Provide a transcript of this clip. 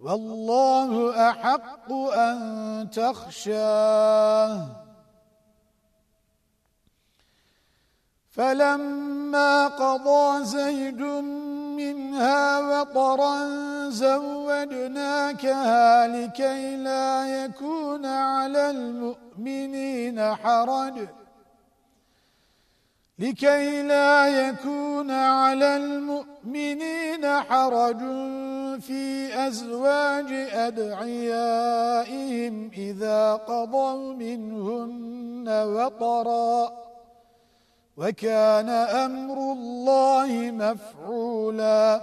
والله أحق أن تخشاه. فلما قضى زيد منها وطرا زودناكها لكي لا يكون على المؤمنين حرج. لكي لا يكون على المؤمنين حرج. في أزواج أدعيائهم إذا قضوا منهن وطرا. وكان أمر الله مفعولا.